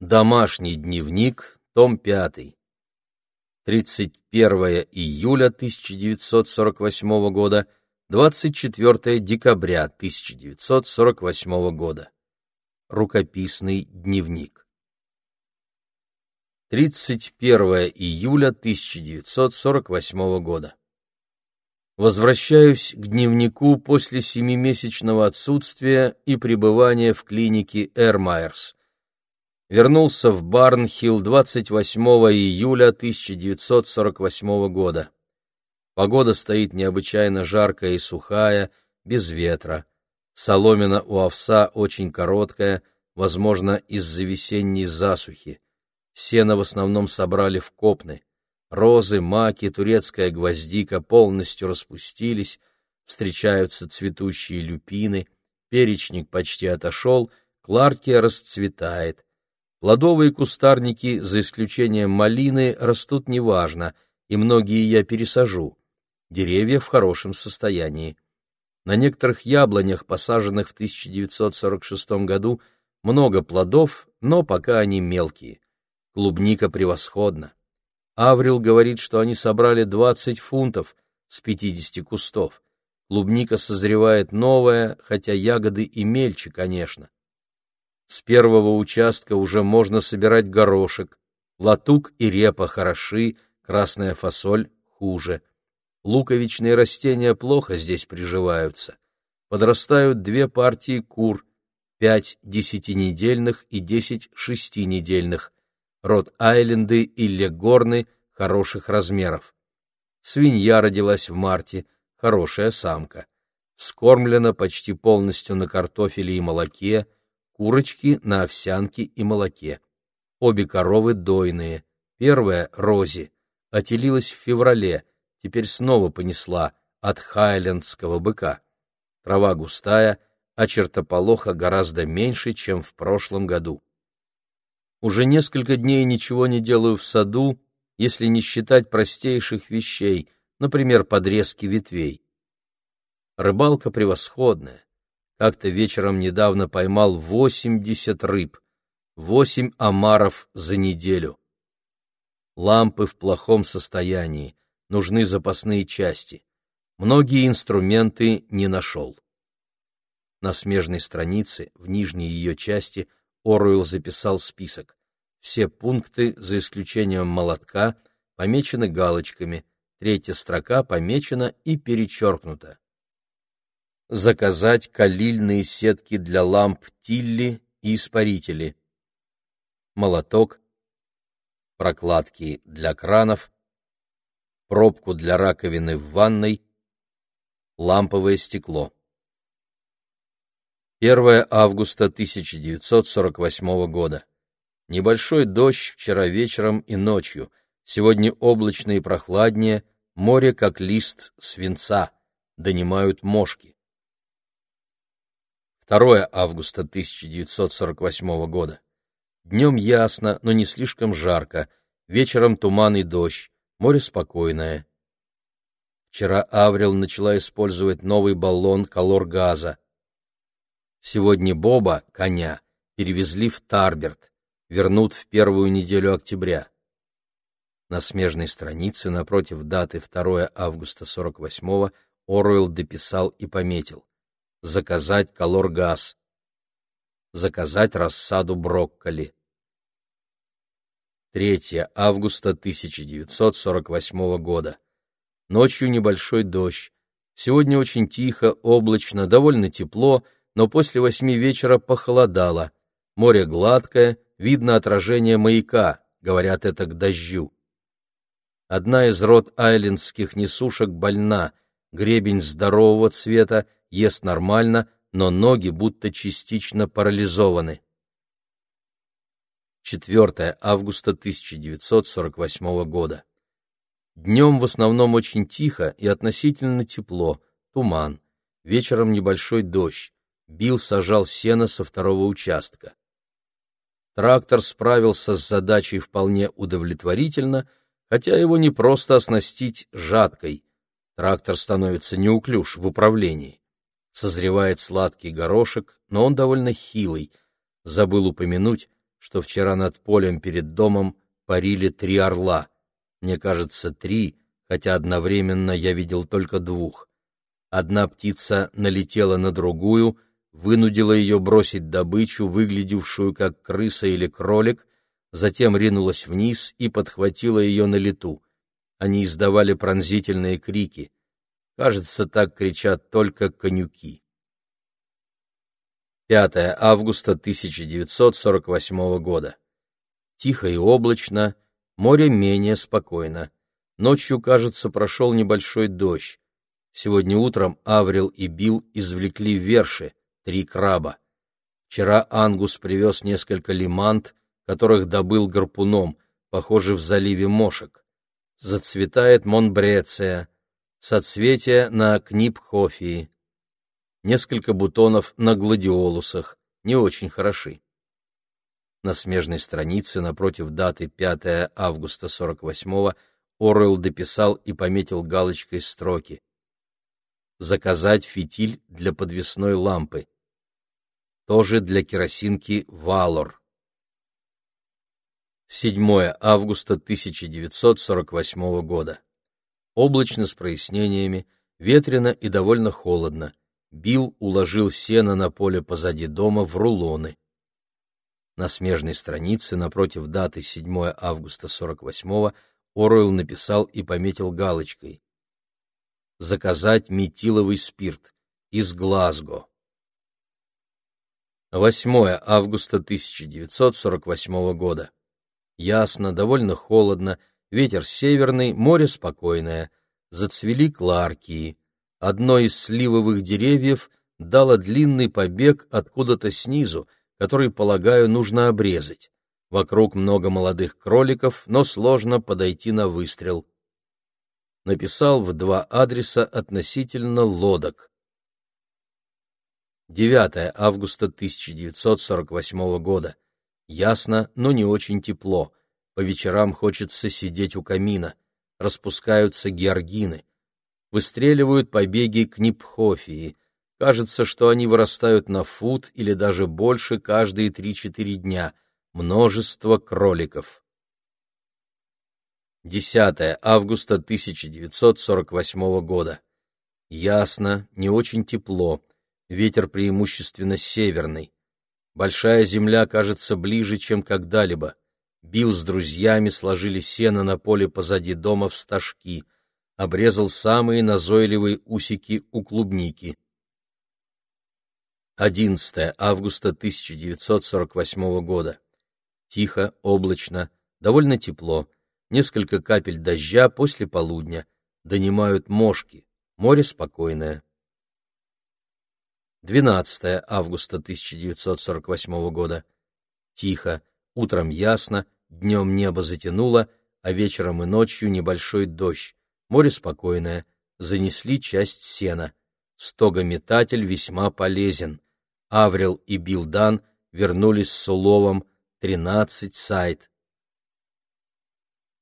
Домашний дневник, том 5. 31 июля 1948 года, 24 декабря 1948 года. Рукописный дневник. 31 июля 1948 года. Возвращаюсь к дневнику после семимесячного отсутствия и пребывания в клинике Эрмайерс вернулся в Барнхилл 28 июля 1948 года. Погода стоит необычайно жаркая и сухая, без ветра. Соломина у овса очень короткая, возможно, из-за весенней засухи. Сено в основном собрали в копны. Розы, маки, турецкая гвоздика полностью распустились, встречаются цветущие люпины, перечник почти отошел, кларкия расцветает. Плодовые кустарники, за исключением малины, растут неважно, и многие я пересажу. Деревья в хорошем состоянии. На некоторых яблонях, посаженных в 1946 году, много плодов, но пока они мелкие. Клубника превосходна. Аврил говорит, что они собрали 20 фунтов с 50 кустов. Клубника созревает новая, хотя ягоды и мельче, конечно. С первого участка уже можно собирать горошек. Латук и репа хороши, красная фасоль хуже. Луковичные растения плохо здесь приживаются. Подрастают две партии кур, пять десятинедельных и десять шестинедельных. Рот-Айленды и Легорны хороших размеров. Свинья родилась в марте, хорошая самка. Вскормлена почти полностью на картофеле и молоке, курочки на овсянке и молоке. Обе коровы дойные. Первая, Рози, отелилась в феврале, теперь снова понесла от хайлендского быка. Трава густая, а чертополоха гораздо меньше, чем в прошлом году. Уже несколько дней ничего не делаю в саду, если не считать простейших вещей, например, подрезки ветвей. Рыбалка превосходная. Как-то вечером недавно поймал восемьдесят рыб, восемь омаров за неделю. Лампы в плохом состоянии, нужны запасные части. Многие инструменты не нашел. На смежной странице, в нижней ее части, Оруэлл записал список. Все пункты, за исключением молотка, помечены галочками, третья строка помечена и перечеркнута заказать калильные сетки для ламп Тилли и испарители, молоток, прокладки для кранов, пробку для раковины в ванной, ламповое стекло. 1 августа 1948 года. Небольшой дождь вчера вечером и ночью. Сегодня облачно и прохладнее, море как лист свинца, донимают мошки. 2 августа 1948 года. Днем ясно, но не слишком жарко, вечером туман и дождь, море спокойное. Вчера Аврил начала использовать новый баллон колор-газа. Сегодня Боба, коня, перевезли в Тарберт, вернут в первую неделю октября. На смежной странице напротив даты 2 августа 48-го Оруэлл дописал и пометил заказать колор-газ, заказать рассаду брокколи. 3 августа 1948 года. Ночью небольшой дождь. Сегодня очень тихо, облачно, довольно тепло, но после восьми вечера похолодало. Море гладкое, видно отражение маяка, говорят это к дождю. Одна из род айлендских несушек больна, гребень здорового цвета, ест нормально, но ноги будто частично парализованы. 4 августа 1948 года. Днем в основном очень тихо и относительно тепло, туман. Вечером небольшой дождь. Бил сажал сено со второго участка. Трактор справился с задачей вполне удовлетворительно, хотя его не просто оснастить жаткой. Трактор становится неуклюж в управлении созревает сладкий горошек, но он довольно хилый. Забыл упомянуть, что вчера над полем перед домом парили три орла. Мне кажется, три, хотя одновременно я видел только двух. Одна птица налетела на другую, вынудила ее бросить добычу, выглядевшую как крыса или кролик, затем ринулась вниз и подхватила ее на лету. Они издавали пронзительные крики. Кажется, так кричат только конюки. 5 августа 1948 года. Тихо и облачно, море менее спокойно. Ночью, кажется, прошел небольшой дождь. Сегодня утром Аврил и Билл извлекли верши, три краба. Вчера Ангус привез несколько лимант, которых добыл гарпуном, похоже, в заливе Мошек. Зацветает Монбреция, соцветия на Книпхофии. Несколько бутонов на гладиолусах, не очень хороши. На смежной странице напротив даты 5 августа 48-го Оруэлл дописал и пометил галочкой строки. «Заказать фитиль для подвесной лампы. Тоже для керосинки «Валор». 7 августа 1948 года. Облачно с прояснениями, ветрено и довольно холодно. Билл уложил сено на поле позади дома в рулоны. На смежной странице напротив даты 7 августа 48 Оруэлл написал и пометил галочкой «Заказать метиловый спирт из Глазго». 8 августа 1948 года. Ясно, довольно холодно, ветер северный, море спокойное. Зацвели кларкии. Одно из сливовых деревьев дало длинный побег откуда-то снизу, который, полагаю, нужно обрезать. Вокруг много молодых кроликов, но сложно подойти на выстрел. Написал в два адреса относительно лодок. 9 августа 1948 года. Ясно, но не очень тепло. По вечерам хочется сидеть у камина. Распускаются георгины. Выстреливают побеги книпхофии. Кажется, что они вырастают на фут или даже больше каждые три-четыре дня. Множество кроликов. 10 августа 1948 года. Ясно, не очень тепло. Ветер преимущественно северный. Большая земля кажется ближе, чем когда-либо. Бил с друзьями сложили сено на поле позади дома в стажки, обрезал самые назойливые усики у клубники. 11 августа 1948 года. Тихо, облачно, довольно тепло. Несколько капель дождя после полудня. Донимают мошки. Море спокойное. 12 августа 1948 года. Тихо, утром ясно, днем небо затянуло, а вечером и ночью небольшой дождь. Море спокойное, занесли часть сена. Стогометатель весьма полезен. Аврил и Билдан вернулись с уловом 13 сайт.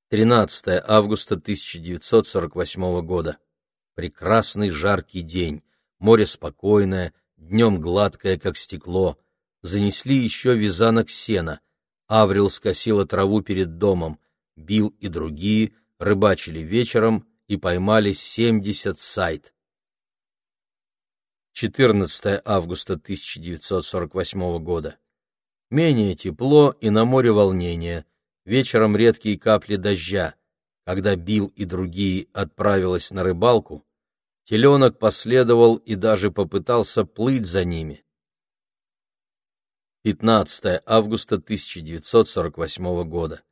13 августа 1948 года. Прекрасный жаркий день, море спокойное, днем гладкое, как стекло. Занесли еще вязанок сена. Аврил скосила траву перед домом. Бил и другие рыбачили вечером и поймали семьдесят сайт. 14 августа 1948 года. Менее тепло и на море волнение. Вечером редкие капли дождя. Когда Бил и другие отправилась на рыбалку, Теленок последовал и даже попытался плыть за ними. 15 августа 1948 года.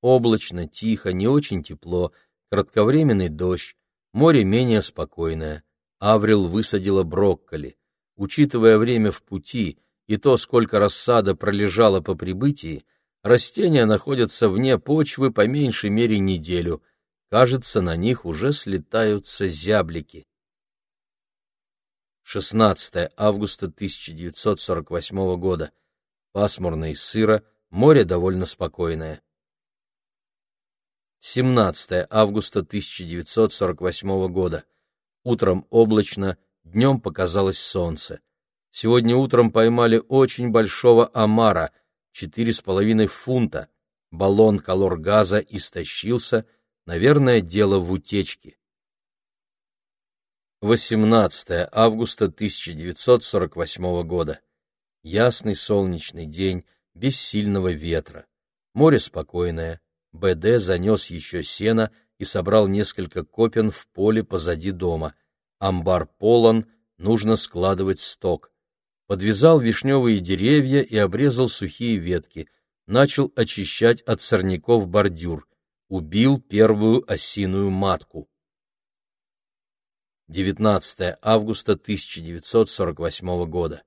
Облачно, тихо, не очень тепло, кратковременный дождь, море менее спокойное. Аврил высадила брокколи. Учитывая время в пути и то, сколько рассада пролежала по прибытии, растения находятся вне почвы по меньшей мере неделю. Кажется, на них уже слетаются зяблики. 16 августа 1948 года. Пасмурно и сыро, море довольно спокойное. 17 августа 1948 года. Утром облачно, днем показалось солнце. Сегодня утром поймали очень большого омара, 4,5 фунта. Баллон колор-газа истощился, наверное, дело в утечке. 18 августа 1948 года. Ясный солнечный день, без сильного ветра. Море спокойное. БД занес еще сено и собрал несколько копен в поле позади дома. Амбар полон, нужно складывать сток. Подвязал вишневые деревья и обрезал сухие ветки. Начал очищать от сорняков бордюр. Убил первую осиную матку. 19 августа 1948 года.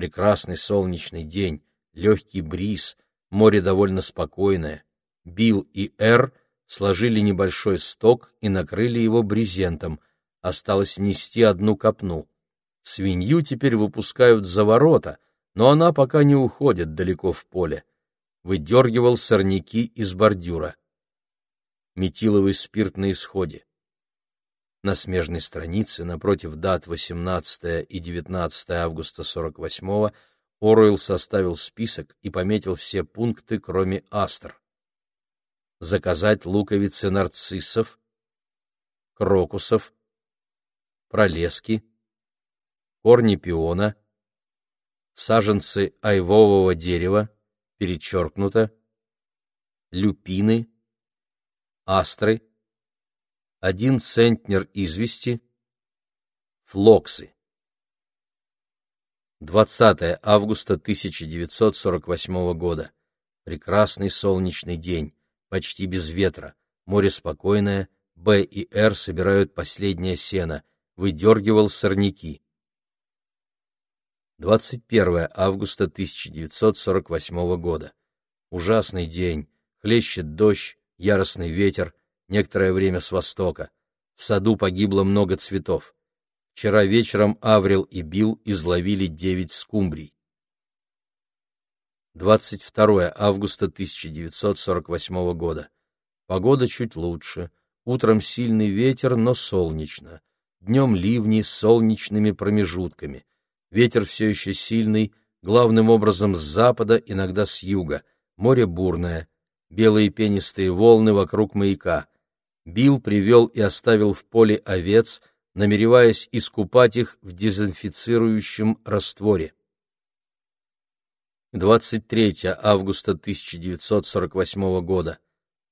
Прекрасный солнечный день, легкий бриз, море довольно спокойное. Билл и Эр сложили небольшой сток и накрыли его брезентом. Осталось внести одну копну. Свинью теперь выпускают за ворота, но она пока не уходит далеко в поле. Выдергивал сорняки из бордюра. Метиловый спирт на исходе. На смежной странице напротив дат 18 и 19 августа 48 Оруэлл составил список и пометил все пункты, кроме астр. Заказать луковицы нарциссов, крокусов, пролески, корни пиона, саженцы айвового дерева, перечеркнуто, люпины, астры, один центнер извести, флоксы. 20 августа 1948 года. Прекрасный солнечный день, почти без ветра, море спокойное, Б и Р собирают последнее сено, выдергивал сорняки. 21 августа 1948 года. Ужасный день, хлещет дождь, яростный ветер, некоторое время с востока. В саду погибло много цветов. Вчера вечером Аврил и Бил изловили девять скумбрий. 22 августа 1948 года. Погода чуть лучше. Утром сильный ветер, но солнечно. Днем ливни с солнечными промежутками. Ветер все еще сильный, главным образом с запада, иногда с юга. Море бурное. Белые пенистые волны вокруг маяка. Билл привел и оставил в поле овец, намереваясь искупать их в дезинфицирующем растворе. 23 августа 1948 года.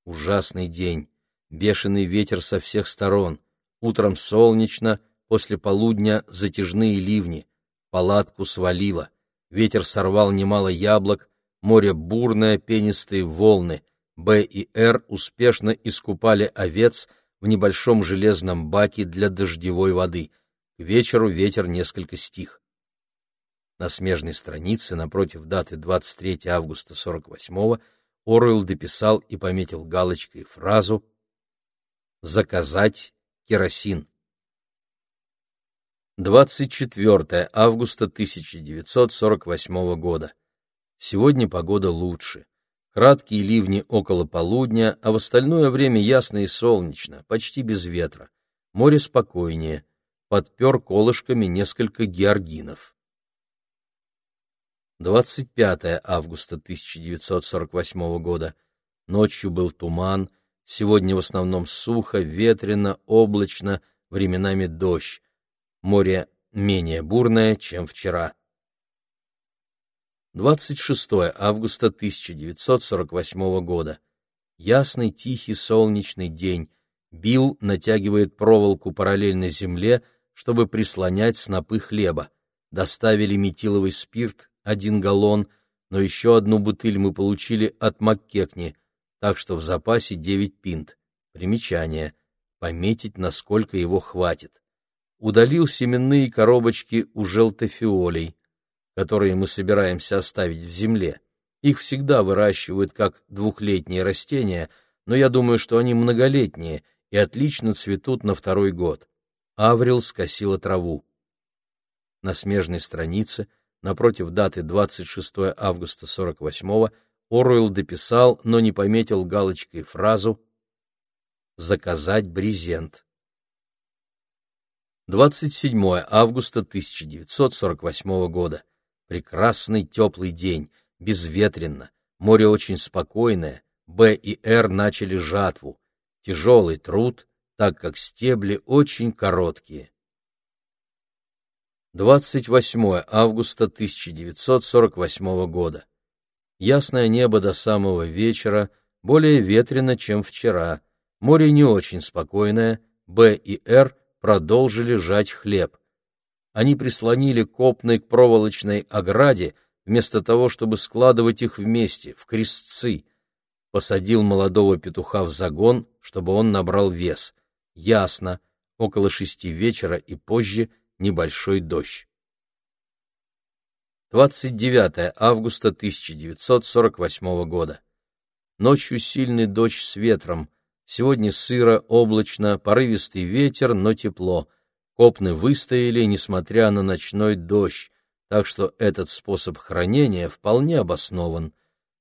Ужасный день. Бешеный ветер со всех сторон. Утром солнечно, после полудня затяжные ливни. Палатку свалило. Ветер сорвал немало яблок, море бурное, пенистые волны. Б и Р успешно искупали овец в небольшом железном баке для дождевой воды. К вечеру ветер несколько стих. На смежной странице напротив даты 23 августа 48-го Оруэлл дописал и пометил галочкой фразу «Заказать керосин». 24 августа 1948 года. Сегодня погода лучше. Краткие ливни около полудня, а в остальное время ясно и солнечно, почти без ветра. Море спокойнее. Подпер колышками несколько георгинов. 25 августа 1948 года. Ночью был туман, сегодня в основном сухо, ветрено, облачно, временами дождь. Море менее бурное, чем вчера. 26 августа 1948 года. Ясный, тихий, солнечный день. Билл натягивает проволоку параллельно земле, чтобы прислонять снопы хлеба. Доставили метиловый спирт, один галлон, но еще одну бутыль мы получили от Маккекни, так что в запасе девять пинт. Примечание. Пометить, насколько его хватит. Удалил семенные коробочки у желтофиолей которые мы собираемся оставить в земле. Их всегда выращивают как двухлетние растения, но я думаю, что они многолетние и отлично цветут на второй год. Аврил скосила траву. На смежной странице, напротив даты 26 августа 48-го, Оруэлл дописал, но не пометил галочкой фразу «Заказать брезент». 27 августа 1948 года. Прекрасный теплый день. безветренно, море очень спокойное, Б и Р начали жатву. Тяжелый труд, так как стебли очень короткие. 28 августа 1948 года. Ясное небо до самого вечера, более ветрено, чем вчера. Море не очень спокойное, Б и Р продолжили жать хлеб. Они прислонили копной к проволочной ограде, вместо того, чтобы складывать их вместе, в крестцы. Посадил молодого петуха в загон, чтобы он набрал вес. Ясно, около шести вечера и позже небольшой дождь. 29 августа 1948 года. Ночью сильный дождь с ветром. Сегодня сыро, облачно, порывистый ветер, но тепло. Копны выстояли, несмотря на ночной дождь, так что этот способ хранения вполне обоснован.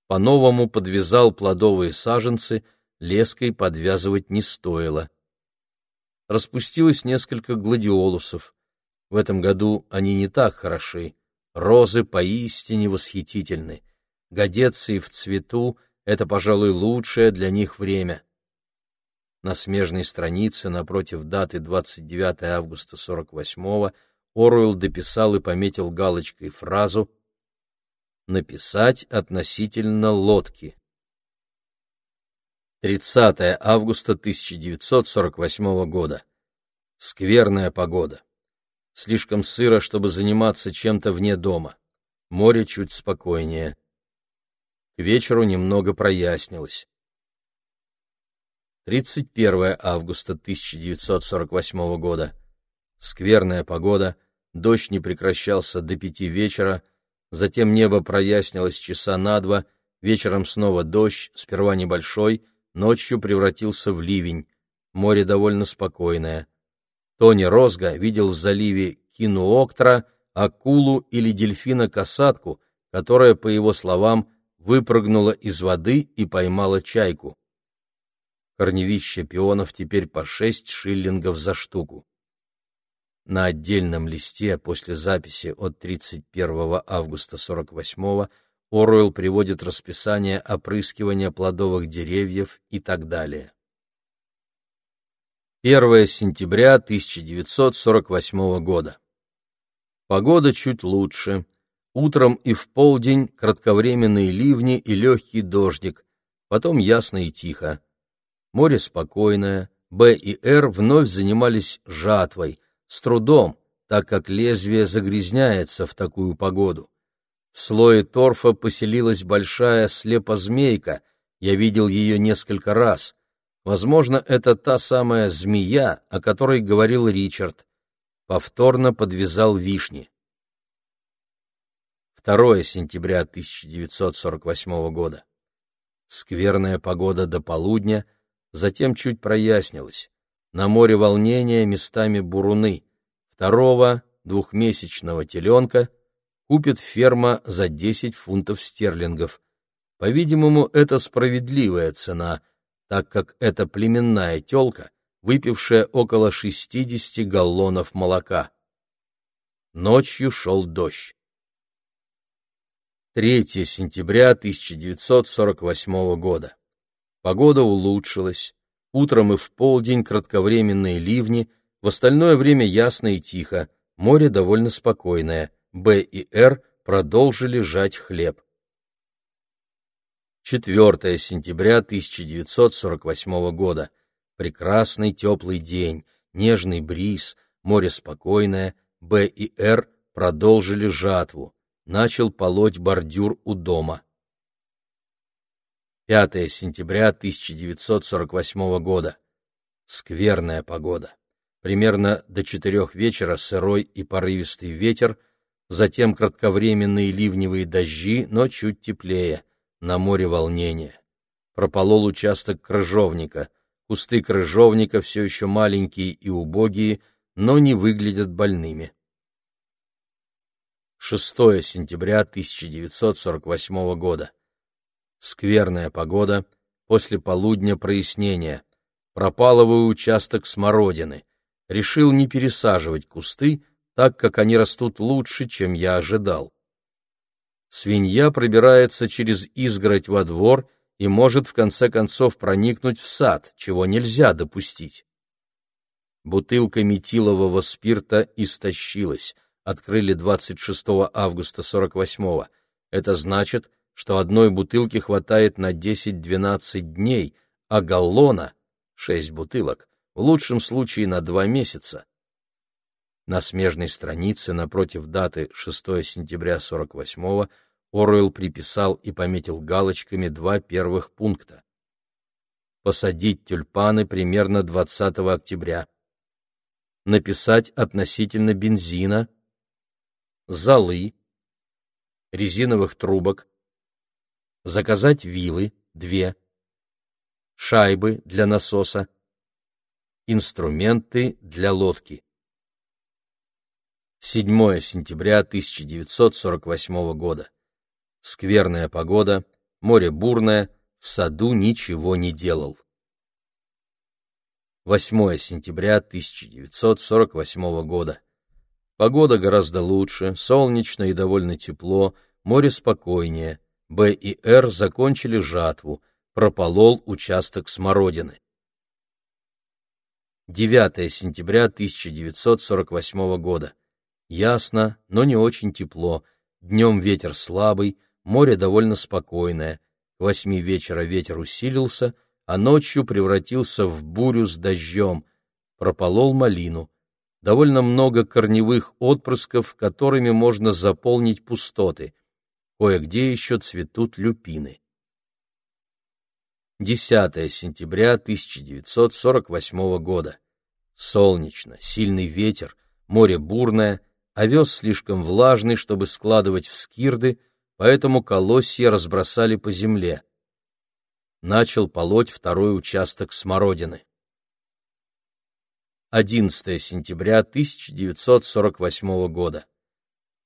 По-новому подвязал плодовые саженцы, леской подвязывать не стоило. Распустилось несколько гладиолусов. В этом году они не так хороши. Розы поистине восхитительны. Годеции в цвету — это, пожалуй, лучшее для них время. На смежной странице напротив даты 29 августа 48-го Оруэлл дописал и пометил галочкой фразу «Написать относительно лодки». 30 августа 1948 года. Скверная погода. Слишком сыро, чтобы заниматься чем-то вне дома. Море чуть спокойнее. К вечеру немного прояснилось. 31 августа 1948 года. Скверная погода, дождь не прекращался до пяти вечера, затем небо прояснилось часа на два, вечером снова дождь, сперва небольшой, ночью превратился в ливень. Море довольно спокойное. Тони Розга видел в заливе Кинуоктра акулу или дельфина-касатку, которая, по его словам, выпрыгнула из воды и поймала чайку. Корневища пионов теперь по шесть шиллингов за штуку. На отдельном листе после записи от 31 августа 48 Оруэлл приводит расписание опрыскивания плодовых деревьев и так далее. 1 сентября 1948 года. Погода чуть лучше. Утром и в полдень кратковременные ливни и легкий дождик, потом ясно и тихо. Море спокойное, Б и Р вновь занимались жатвой, с трудом, так как лезвие загрязняется в такую погоду. В слое торфа поселилась большая слепозмейка, я видел ее несколько раз. Возможно, это та самая змея, о которой говорил Ричард. Повторно подвязал вишни. 2 сентября 1948 года. Скверная погода до полудня, затем чуть прояснилось. На море волнения местами буруны. Второго двухмесячного теленка купит ферма за 10 фунтов стерлингов. По-видимому, это справедливая цена, так как это племенная телка, выпившая около 60 галлонов молока. Ночью шел дождь. 3 сентября 1948 года. Погода улучшилась. Утром и в полдень кратковременные ливни, в остальное время ясно и тихо, море довольно спокойное. Б и Р продолжили жать хлеб. 4 сентября 1948 года. Прекрасный теплый день, нежный бриз, море спокойное, Б и Р продолжили жатву. Начал полоть бордюр у дома. 5 сентября 1948 года. Скверная погода. Примерно до четырех вечера сырой и порывистый ветер, затем кратковременные ливневые дожди, но чуть теплее, на море волнение. Прополол участок крыжовника. Кусты крыжовника все еще маленькие и убогие, но не выглядят больными. 6 сентября 1948 года. Скверная погода, после полудня прояснение. Пропалываю участок смородины. Решил не пересаживать кусты, так как они растут лучше, чем я ожидал. свинья пробирается через изгородь во двор и может в конце концов проникнуть в сад, чего нельзя допустить. Бутылка метилового спирта истощилась, открыли 26 августа 48-го. Это значит, что одной бутылки хватает на 10-12 дней, а галлона — 6 бутылок, в лучшем случае на 2 месяца. На смежной странице напротив даты 6 сентября 48-го Оруэлл приписал и пометил галочками два первых пункта. Посадить тюльпаны примерно 20 октября. Написать относительно бензина, золы, резиновых трубок, заказать вилы, две, шайбы для насоса, инструменты для лодки. 7 сентября 1948 года. Скверная погода, море бурное, в саду ничего не делал. 8 сентября 1948 года. Погода гораздо лучше, солнечно и довольно тепло, море спокойнее. Б и Р закончили жатву, прополол участок смородины. 9 сентября 1948 года. Ясно, но не очень тепло. Днем ветер слабый, Море довольно спокойное. К восьми вечера ветер усилился, а ночью превратился в бурю с дождем. Прополол малину. Довольно много корневых отпрысков, которыми можно заполнить пустоты. Кое-где еще цветут люпины. 10 сентября 1948 года. Солнечно, сильный ветер, море бурное, овес слишком влажный, чтобы складывать в скирды, поэтому колосья разбросали по земле. Начал полоть второй участок смородины. 11 сентября 1948 года.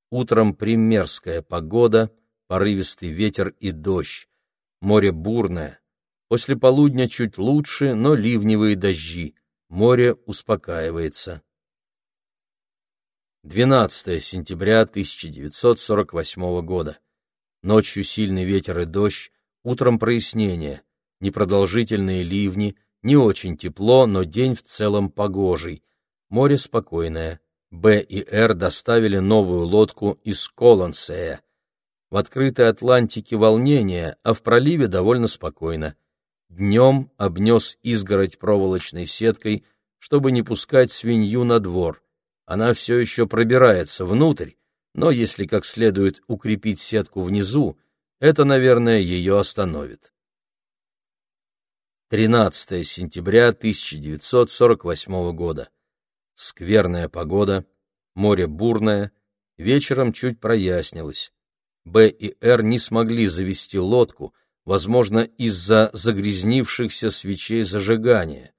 Утром примерская погода, порывистый ветер и дождь. Море бурное. После полудня чуть лучше, но ливневые дожди. Море успокаивается. 12 сентября 1948 года. Ночью сильный ветер и дождь, утром прояснение, непродолжительные ливни, не очень тепло, но день в целом погожий. Море спокойное. Б и Р доставили новую лодку из Колонсея. В открытой Атлантике волнение, а в проливе довольно спокойно. Днем обнес изгородь проволочной сеткой, чтобы не пускать свинью на двор. Она все еще пробирается внутрь, но если как следует укрепить сетку внизу, это, наверное, ее остановит. 13 сентября 1948 года. Скверная погода, море бурное, вечером чуть прояснилось. Б и Р не смогли завести лодку, возможно, из-за загрязнившихся свечей зажигания.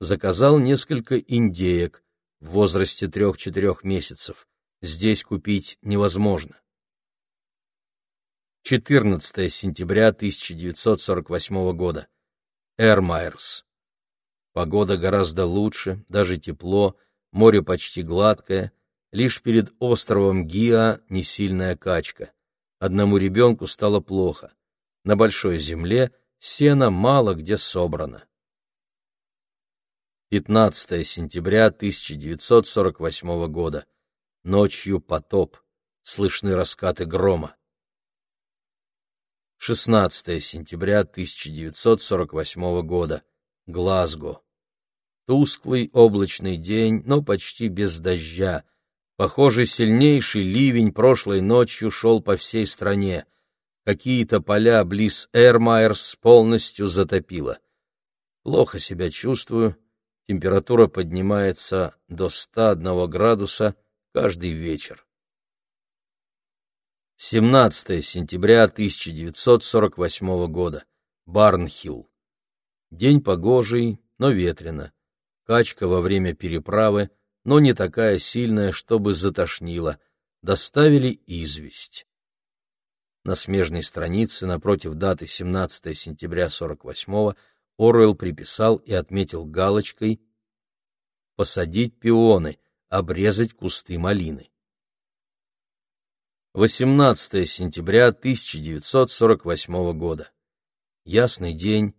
Заказал несколько индеек в возрасте трех-четырех месяцев здесь купить невозможно. 14 сентября 1948 года. Эрмайерс. Погода гораздо лучше, даже тепло, море почти гладкое, лишь перед островом Гиа несильная качка. Одному ребенку стало плохо. На большой земле сено мало где собрано. 15 сентября 1948 года. Ночью потоп, слышны раскаты грома. 16 сентября 1948 года. Глазго. Тусклый облачный день, но почти без дождя. Похоже, сильнейший ливень прошлой ночью шел по всей стране. Какие-то поля близ Эрмайерс полностью затопило. Плохо себя чувствую. Температура поднимается до 101 градуса каждый вечер. 17 сентября 1948 года. Барнхилл. День погожий, но ветрено. Качка во время переправы, но не такая сильная, чтобы затошнило. Доставили известь. На смежной странице напротив даты 17 сентября 48 Оруэлл приписал и отметил галочкой «Посадить пионы», обрезать кусты малины. 18 сентября 1948 года. Ясный день,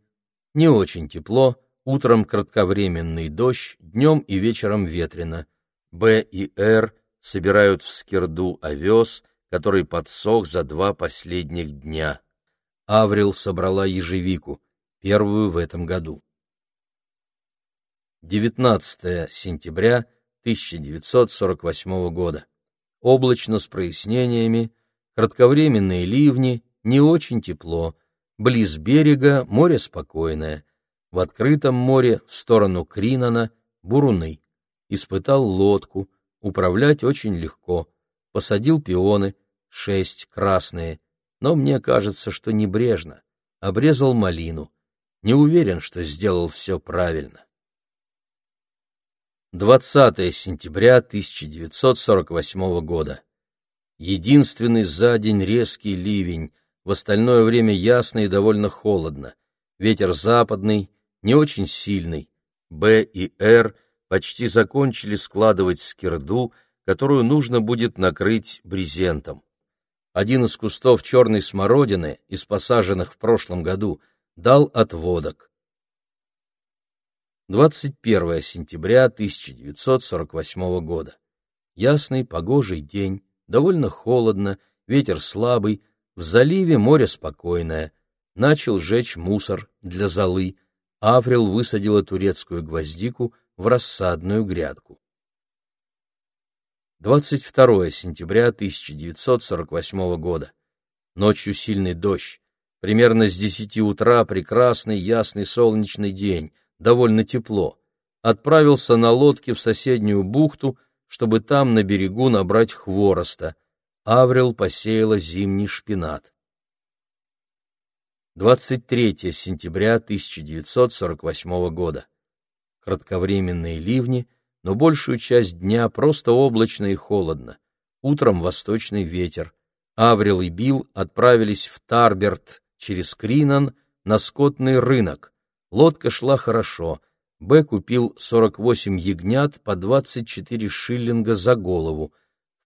не очень тепло, утром кратковременный дождь, днем и вечером ветрено. Б и Р собирают в скирду овес, который подсох за два последних дня. Аврил собрала ежевику, первую в этом году. 19 сентября 1948 года. Облачно с прояснениями, кратковременные ливни, не очень тепло, близ берега море спокойное, в открытом море в сторону Кринана буруны. Испытал лодку, управлять очень легко, посадил пионы, шесть красные, но мне кажется, что небрежно, обрезал малину, не уверен, что сделал все правильно. 20 сентября 1948 года. Единственный за день резкий ливень, в остальное время ясно и довольно холодно. Ветер западный, не очень сильный. Б и Р почти закончили складывать скирду, которую нужно будет накрыть брезентом. Один из кустов черной смородины, из посаженных в прошлом году, дал отводок. 21 сентября 1948 года. Ясный, погожий день, довольно холодно, ветер слабый, в заливе море спокойное. Начал жечь мусор для золы. Аврил высадила турецкую гвоздику в рассадную грядку. 22 сентября 1948 года. Ночью сильный дождь. Примерно с 10 утра прекрасный ясный солнечный день довольно тепло, отправился на лодке в соседнюю бухту, чтобы там на берегу набрать хвороста. Аврил посеяла зимний шпинат. 23 сентября 1948 года. Кратковременные ливни, но большую часть дня просто облачно и холодно. Утром восточный ветер. Аврил и Билл отправились в Тарберт через Кринан на скотный рынок. Лодка шла хорошо. Б купил 48 ягнят по 24 шиллинга за голову.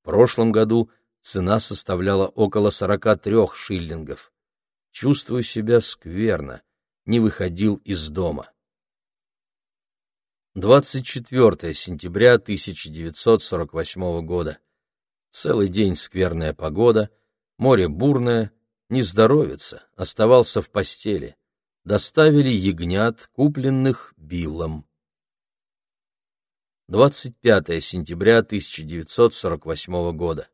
В прошлом году цена составляла около 43 шиллингов. Чувствую себя скверно. Не выходил из дома. 24 сентября 1948 года. Целый день скверная погода, море бурное, не здоровится, оставался в постели доставили ягнят, купленных Биллом. 25 сентября 1948 года.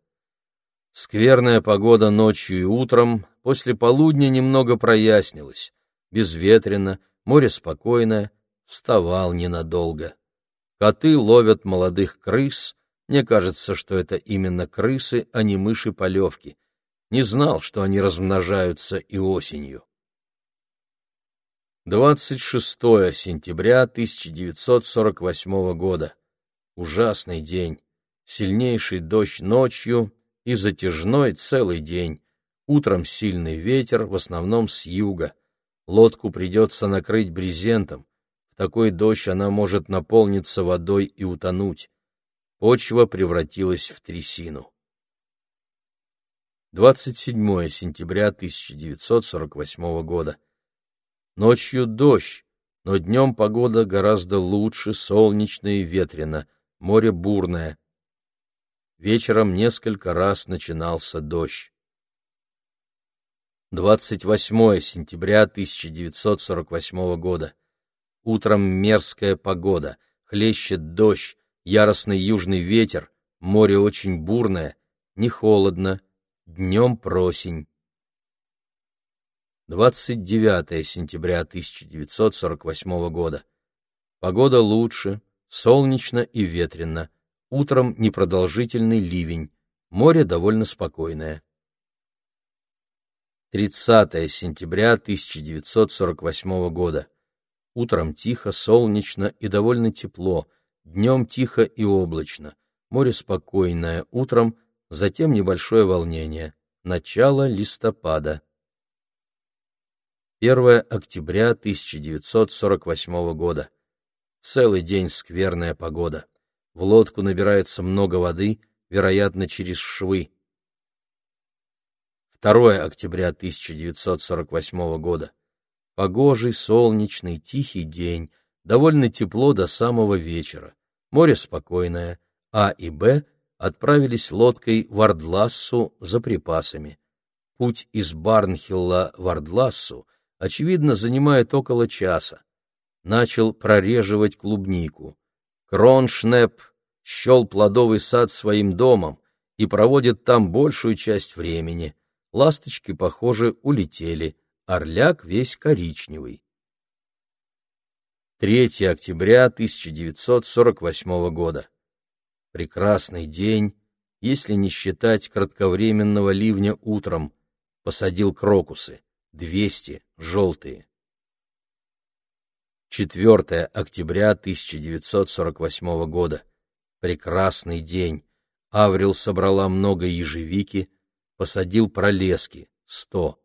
Скверная погода ночью и утром, после полудня немного прояснилось. Безветренно, море спокойное, вставал ненадолго. Коты ловят молодых крыс, мне кажется, что это именно крысы, а не мыши-полевки. Не знал, что они размножаются и осенью. 26 сентября 1948 года. Ужасный день. Сильнейший дождь ночью и затяжной целый день. Утром сильный ветер, в основном с юга. Лодку придется накрыть брезентом. В такой дождь она может наполниться водой и утонуть. Почва превратилась в трясину. 27 сентября 1948 года. Ночью дождь, но днем погода гораздо лучше, солнечно и ветрено, море бурное. Вечером несколько раз начинался дождь. 28 сентября 1948 года. Утром мерзкая погода, хлещет дождь, яростный южный ветер, море очень бурное, не холодно, днем просень. 29 сентября 1948 года. Погода лучше, солнечно и ветрено. Утром непродолжительный ливень. Море довольно спокойное. 30 сентября 1948 года. Утром тихо, солнечно и довольно тепло. Днем тихо и облачно. Море спокойное утром, затем небольшое волнение. Начало листопада. 1 октября 1948 года. Целый день скверная погода. В лодку набирается много воды, вероятно, через швы. 2 октября 1948 года. Погожий, солнечный, тихий день, довольно тепло до самого вечера. Море спокойное. А и Б отправились лодкой в Ардлассу за припасами. Путь из Барнхилла в Ардлассу, очевидно, занимает около часа. Начал прореживать клубнику. Кроншнеп счел плодовый сад своим домом и проводит там большую часть времени. Ласточки, похоже, улетели, орляк весь коричневый. 3 октября 1948 года. Прекрасный день, если не считать кратковременного ливня утром. Посадил крокусы. 200 желтые. 4 октября 1948 года. Прекрасный день. Аврил собрала много ежевики, посадил пролески, сто.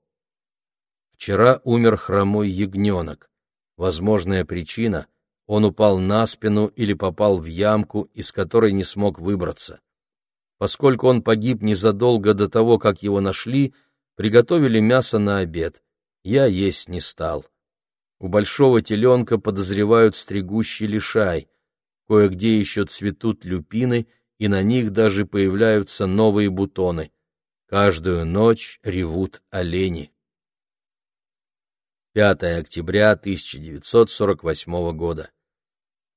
Вчера умер хромой ягненок. Возможная причина — он упал на спину или попал в ямку, из которой не смог выбраться. Поскольку он погиб незадолго до того, как его нашли, приготовили мясо на обед. Я есть не стал. У большого теленка подозревают стригущий лишай. Кое-где еще цветут люпины, и на них даже появляются новые бутоны. Каждую ночь ревут олени. 5 октября 1948 года.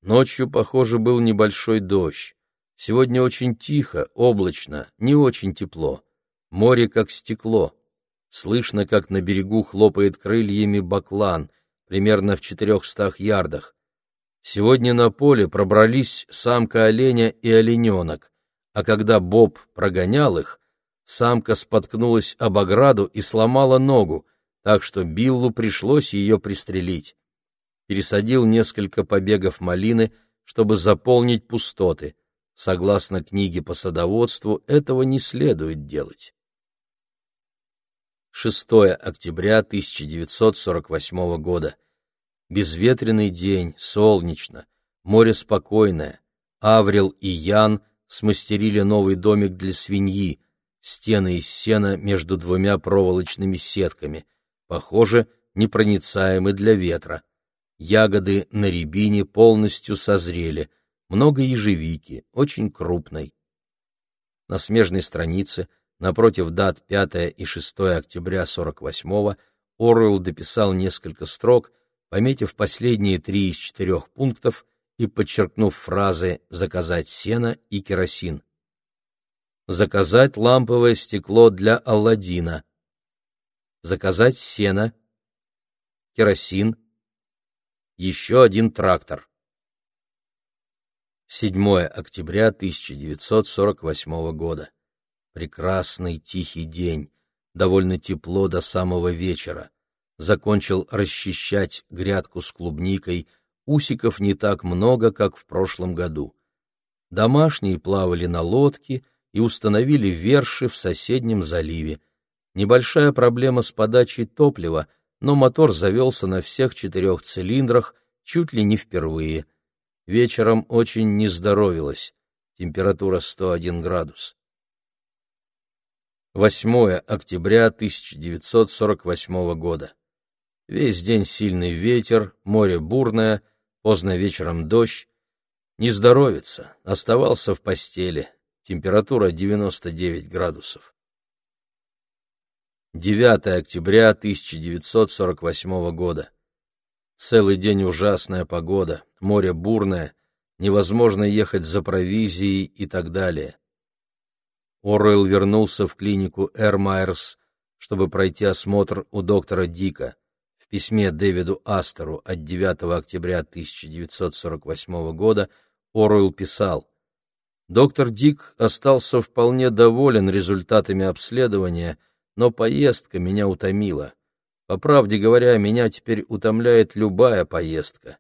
Ночью, похоже, был небольшой дождь. Сегодня очень тихо, облачно, не очень тепло. Море как стекло. Слышно, как на берегу хлопает крыльями баклан, примерно в четырехстах ярдах. Сегодня на поле пробрались самка оленя и олененок, а когда Боб прогонял их, самка споткнулась об ограду и сломала ногу, так что Биллу пришлось ее пристрелить. Пересадил несколько побегов малины, чтобы заполнить пустоты. Согласно книге по садоводству, этого не следует делать. 6 октября 1948 года. Безветренный день, солнечно, море спокойное. Аврил и Ян смастерили новый домик для свиньи, стены из сена между двумя проволочными сетками, похоже, непроницаемы для ветра. Ягоды на рябине полностью созрели, много ежевики, очень крупной. На смежной странице – Напротив дат 5 и 6 октября 48-го Оруэлл дописал несколько строк, пометив последние три из четырех пунктов и подчеркнув фразы «заказать сено» и «керосин». Заказать ламповое стекло для Алладина. Заказать сено, керосин, еще один трактор. 7 октября 1948 года. Прекрасный тихий день, довольно тепло до самого вечера. Закончил расчищать грядку с клубникой, усиков не так много, как в прошлом году. Домашние плавали на лодке и установили верши в соседнем заливе. Небольшая проблема с подачей топлива, но мотор завелся на всех четырех цилиндрах чуть ли не впервые. Вечером очень не здоровилось. Температура 101 градус. 8 октября 1948 года. Весь день сильный ветер, море бурное, поздно вечером дождь. Не здоровится, оставался в постели. Температура 99 градусов. 9 октября 1948 года. Целый день ужасная погода, море бурное, невозможно ехать за провизией и так далее. Оруэлл вернулся в клинику Эрмайерс, чтобы пройти осмотр у доктора Дика. В письме Дэвиду Астеру от 9 октября 1948 года Оруэлл писал «Доктор Дик остался вполне доволен результатами обследования, но поездка меня утомила. По правде говоря, меня теперь утомляет любая поездка.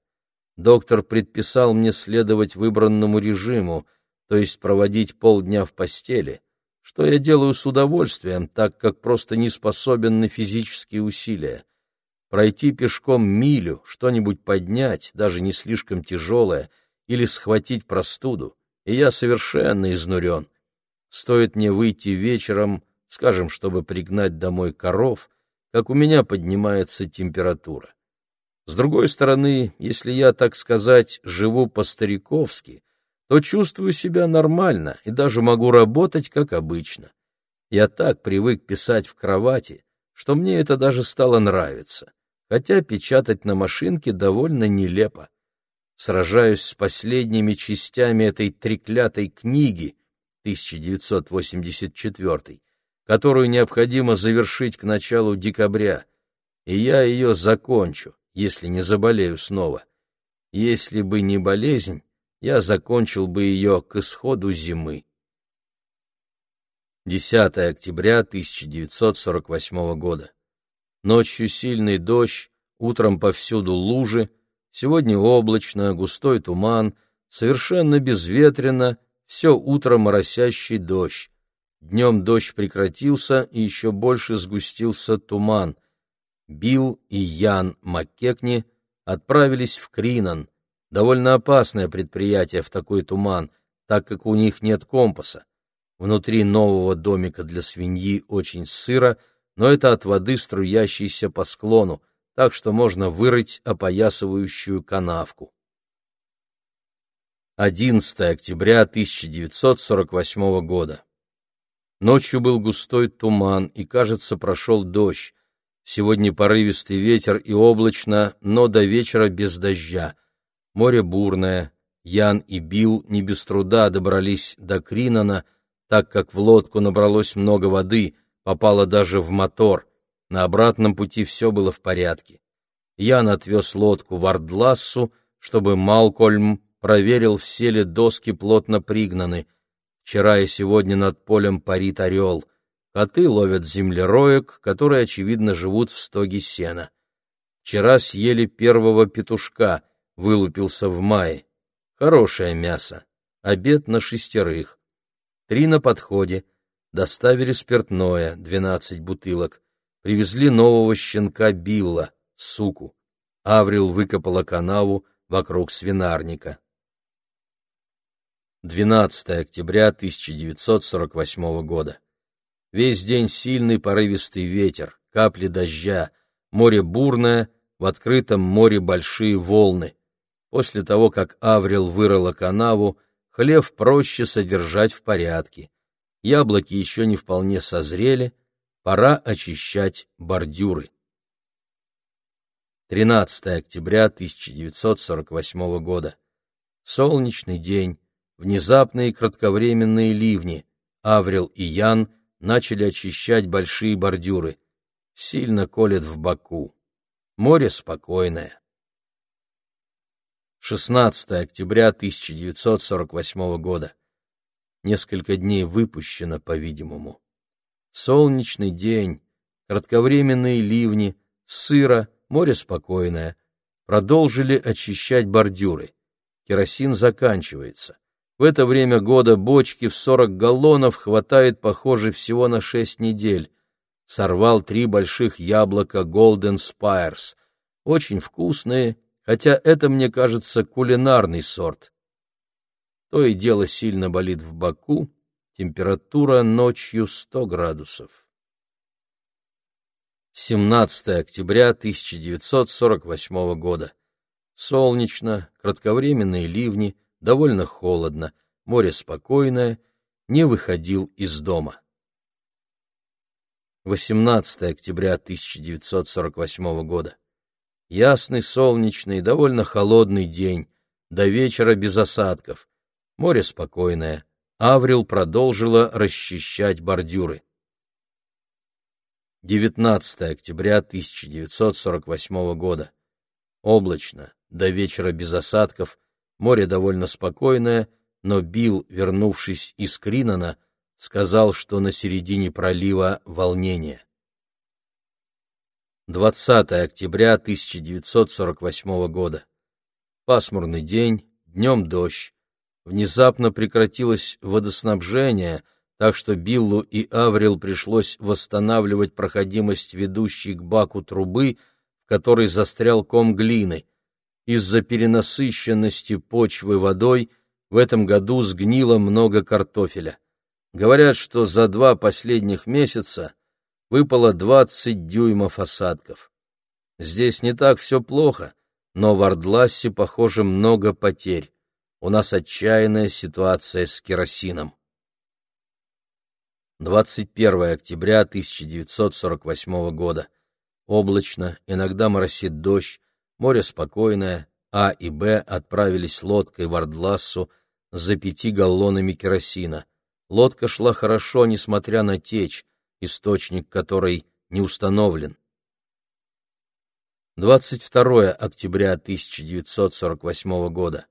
Доктор предписал мне следовать выбранному режиму, то есть проводить полдня в постели что я делаю с удовольствием, так как просто не способен на физические усилия. Пройти пешком милю, что-нибудь поднять, даже не слишком тяжелое, или схватить простуду, и я совершенно изнурен. Стоит мне выйти вечером, скажем, чтобы пригнать домой коров, как у меня поднимается температура. С другой стороны, если я, так сказать, живу по-стариковски, то чувствую себя нормально и даже могу работать, как обычно. Я так привык писать в кровати, что мне это даже стало нравиться, хотя печатать на машинке довольно нелепо. Сражаюсь с последними частями этой треклятой книги 1984, которую необходимо завершить к началу декабря, и я ее закончу, если не заболею снова. Если бы не болезнь, я закончил бы ее к исходу зимы. 10 октября 1948 года. Ночью сильный дождь, утром повсюду лужи, сегодня облачно, густой туман, совершенно безветренно, все утро моросящий дождь. Днем дождь прекратился, и еще больше сгустился туман. Билл и Ян Маккекни отправились в Кринан, довольно опасное предприятие в такой туман, так как у них нет компаса. Внутри нового домика для свиньи очень сыро, но это от воды, струящейся по склону, так что можно вырыть опоясывающую канавку. 11 октября 1948 года. Ночью был густой туман, и, кажется, прошел дождь. Сегодня порывистый ветер и облачно, но до вечера без дождя. Море бурное. Ян и Билл не без труда добрались до Кринана, так как в лодку набралось много воды, попало даже в мотор. На обратном пути все было в порядке. Ян отвез лодку в Ардлассу, чтобы Малкольм проверил, все ли доски плотно пригнаны. Вчера и сегодня над полем парит орел. Коты ловят землероек, которые, очевидно, живут в стоге сена. Вчера съели первого петушка, вылупился в мае. Хорошее мясо. Обед на шестерых. Три на подходе. Доставили спиртное, двенадцать бутылок. Привезли нового щенка Билла, суку. Аврил выкопала канаву вокруг свинарника. 12 октября 1948 года. Весь день сильный порывистый ветер, капли дождя, море бурное, в открытом море большие волны. После того, как Аврил вырыла канаву, Хлев проще содержать в порядке. Яблоки еще не вполне созрели, пора очищать бордюры. 13 октября 1948 года. Солнечный день, внезапные кратковременные ливни. Аврил и Ян начали очищать большие бордюры. Сильно колет в боку. Море спокойное. 16 октября 1948 года. Несколько дней выпущено, по-видимому. Солнечный день, кратковременные ливни, сыро, море спокойное. Продолжили очищать бордюры. Керосин заканчивается. В это время года бочки в 40 галлонов хватает, похоже, всего на 6 недель. Сорвал три больших яблока Golden Spires. Очень вкусные, хотя это, мне кажется, кулинарный сорт. То и дело сильно болит в боку, температура ночью 100 градусов. 17 октября 1948 года. Солнечно, кратковременные ливни, довольно холодно, море спокойное, не выходил из дома. 18 октября 1948 года. Ясный, солнечный, довольно холодный день, до вечера без осадков. Море спокойное. Аврил продолжила расчищать бордюры. 19 октября 1948 года. Облачно, до вечера без осадков, море довольно спокойное, но Билл, вернувшись из Кринана, сказал, что на середине пролива волнение. 20 октября 1948 года. Пасмурный день, днем дождь. Внезапно прекратилось водоснабжение, так что Биллу и Аврил пришлось восстанавливать проходимость ведущей к баку трубы, в которой застрял ком глины. Из-за перенасыщенности почвы водой в этом году сгнило много картофеля. Говорят, что за два последних месяца выпало 20 дюймов осадков. Здесь не так все плохо, но в Ордлассе, похоже, много потерь. У нас отчаянная ситуация с керосином. 21 октября 1948 года. Облачно, иногда моросит дождь, море спокойное, А и Б отправились лодкой в Ордлассу за пяти галлонами керосина. Лодка шла хорошо, несмотря на течь, источник которой не установлен. 22 октября 1948 года.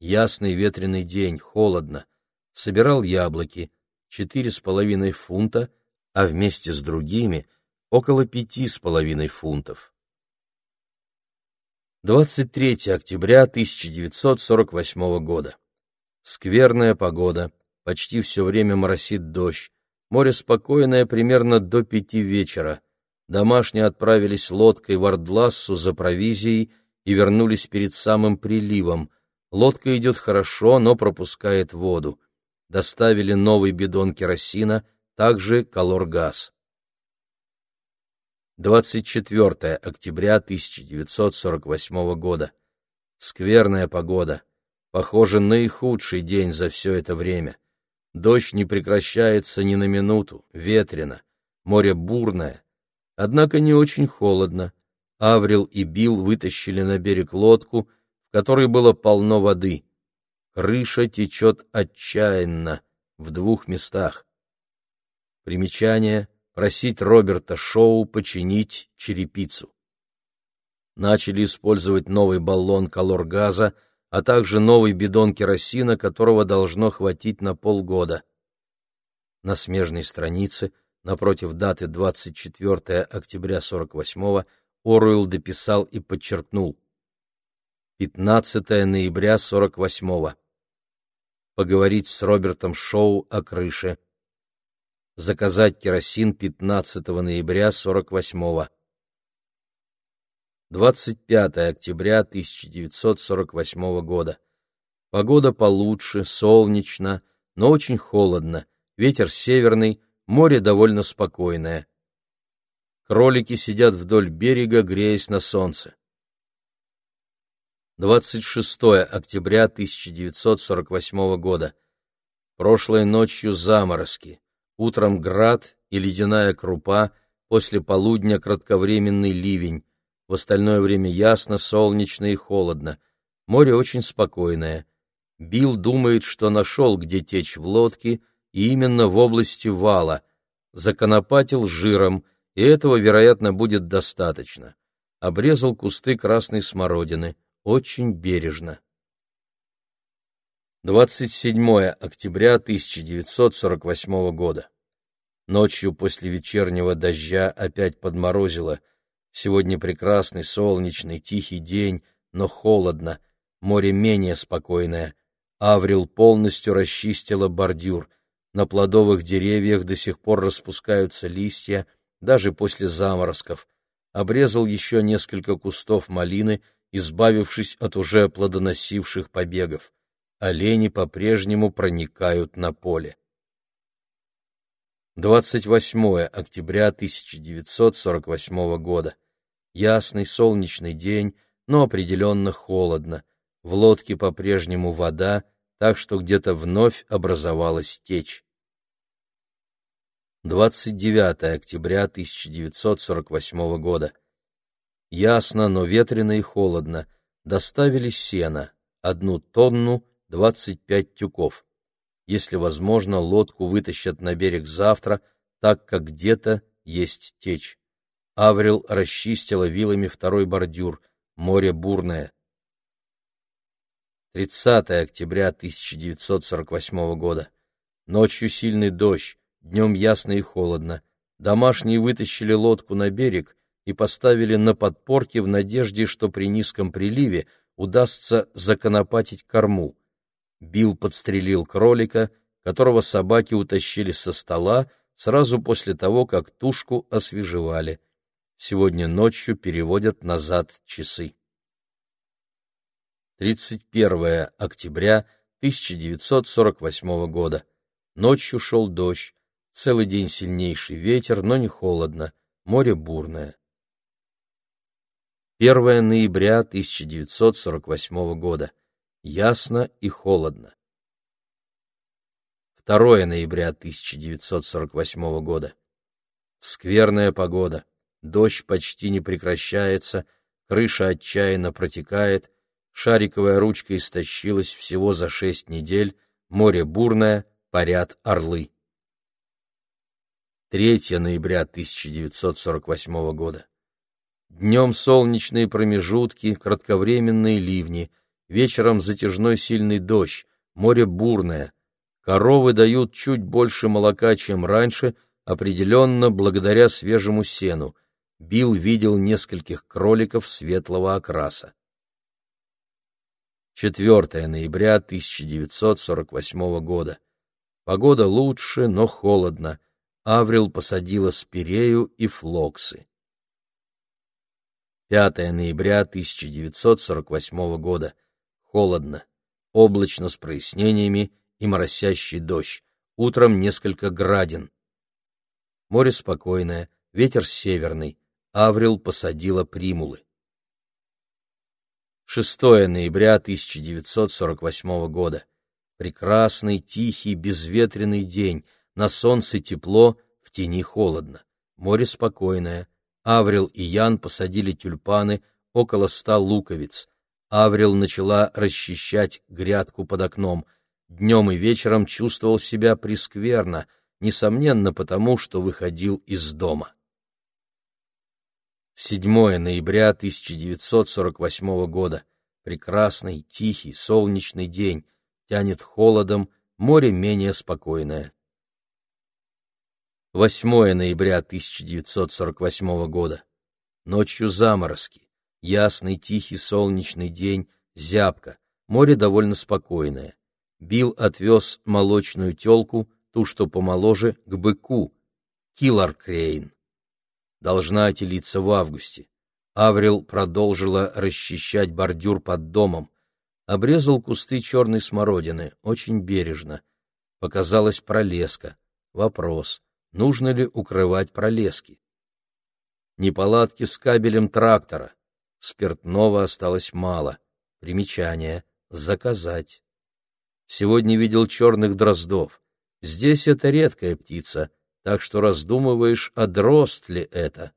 Ясный ветреный день, холодно. Собирал яблоки, четыре с половиной фунта, а вместе с другими около пяти с половиной фунтов. 23 октября 1948 года. Скверная погода, почти все время моросит дождь, море спокойное примерно до пяти вечера. Домашние отправились лодкой в Ордлассу за провизией и вернулись перед самым приливом. Лодка идет хорошо, но пропускает воду. Доставили новый бидон керосина, также колоргаз. 24 октября 1948 года. Скверная погода. Похоже, наихудший день за все это время. Дождь не прекращается ни на минуту, ветрено, море бурное. Однако не очень холодно. Аврил и Бил вытащили на берег лодку, в которой было полно воды. Крыша течет отчаянно в двух местах. Примечание — просить Роберта Шоу починить черепицу. Начали использовать новый баллон колор-газа, а также новый бидон керосина, которого должно хватить на полгода. На смежной странице, напротив даты 24 октября 48-го, Оруэлл дописал и подчеркнул. 15 ноября 48-го. Поговорить с Робертом Шоу о крыше заказать керосин 15 ноября 48-го. 25 октября 1948 года. Погода получше, солнечно, но очень холодно, ветер северный, море довольно спокойное. Кролики сидят вдоль берега, греясь на солнце. 26 октября 1948 года. Прошлой ночью заморозки утром град и ледяная крупа, после полудня кратковременный ливень, в остальное время ясно, солнечно и холодно. Море очень спокойное. Билл думает, что нашел, где течь в лодке, и именно в области вала. Законопатил жиром, и этого, вероятно, будет достаточно. Обрезал кусты красной смородины. Очень бережно. 27 октября 1948 года. Ночью после вечернего дождя опять подморозило. Сегодня прекрасный, солнечный, тихий день, но холодно, море менее спокойное. Аврил полностью расчистила бордюр. На плодовых деревьях до сих пор распускаются листья, даже после заморозков. Обрезал еще несколько кустов малины, избавившись от уже плодоносивших побегов олени по-прежнему проникают на поле. 28 октября 1948 года. Ясный солнечный день, но определенно холодно. В лодке по-прежнему вода, так что где-то вновь образовалась течь. 29 октября 1948 года. Ясно, но ветрено и холодно. Доставили сено, одну тонну 25 тюков. Если возможно, лодку вытащат на берег завтра, так как где-то есть течь. Аврил расчистила вилами второй бордюр. Море бурное. 30 октября 1948 года. Ночью сильный дождь, днем ясно и холодно. Домашние вытащили лодку на берег и поставили на подпорки в надежде, что при низком приливе удастся законопатить корму. Билл подстрелил кролика, которого собаки утащили со стола сразу после того, как тушку освежевали. Сегодня ночью переводят назад часы. 31 октября 1948 года. Ночью шел дождь, целый день сильнейший ветер, но не холодно, море бурное. 1 ноября 1948 года. Ясно и холодно. 2 ноября 1948 года. Скверная погода. Дождь почти не прекращается, крыша отчаянно протекает, шариковая ручка истощилась всего за шесть недель, море бурное, парят орлы. 3 ноября 1948 года. Днем солнечные промежутки, кратковременные ливни, вечером затяжной сильный дождь, море бурное. Коровы дают чуть больше молока, чем раньше, определенно благодаря свежему сену. Билл видел нескольких кроликов светлого окраса. 4 ноября 1948 года. Погода лучше, но холодно. Аврил посадила спирею и флоксы. 5 ноября 1948 года. Холодно. Облачно с прояснениями и моросящий дождь. Утром несколько градин. Море спокойное, ветер северный. Аврил посадила примулы. 6 ноября 1948 года. Прекрасный, тихий, безветренный день. На солнце тепло, в тени холодно. Море спокойное. Аврил и Ян посадили тюльпаны, около ста луковиц. Аврил начала расчищать грядку под окном. Днем и вечером чувствовал себя прескверно, несомненно потому, что выходил из дома. 7 ноября 1948 года. Прекрасный, тихий, солнечный день. Тянет холодом, море менее спокойное. 8 ноября 1948 года. Ночью заморозки. Ясный, тихий, солнечный день, зябко. Море довольно спокойное. Билл отвез молочную телку, ту, что помоложе, к быку, Киллар Крейн должна отелиться в августе. Аврил продолжила расчищать бордюр под домом. Обрезал кусты черной смородины, очень бережно. Показалась пролеска. Вопрос, нужно ли укрывать пролески? Неполадки с кабелем трактора. Спиртного осталось мало. Примечание. Заказать. Сегодня видел черных дроздов. Здесь это редкая птица, так что раздумываешь, а дрозд ли это.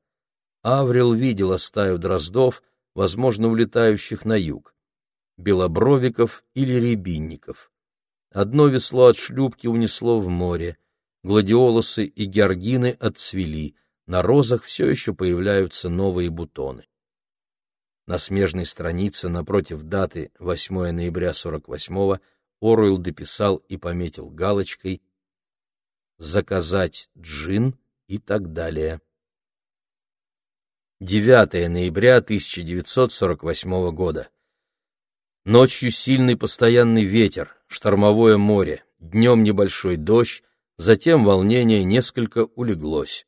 Аврил видела стаю дроздов, возможно, улетающих на юг. Белобровиков или рябинников. Одно весло от шлюпки унесло в море. Гладиолусы и георгины отцвели. На розах все еще появляются новые бутоны. На смежной странице напротив даты 8 ноября 48-го Оруэлл дописал и пометил галочкой заказать джин и так далее. 9 ноября 1948 года. Ночью сильный постоянный ветер, штормовое море, днем небольшой дождь, затем волнение несколько улеглось.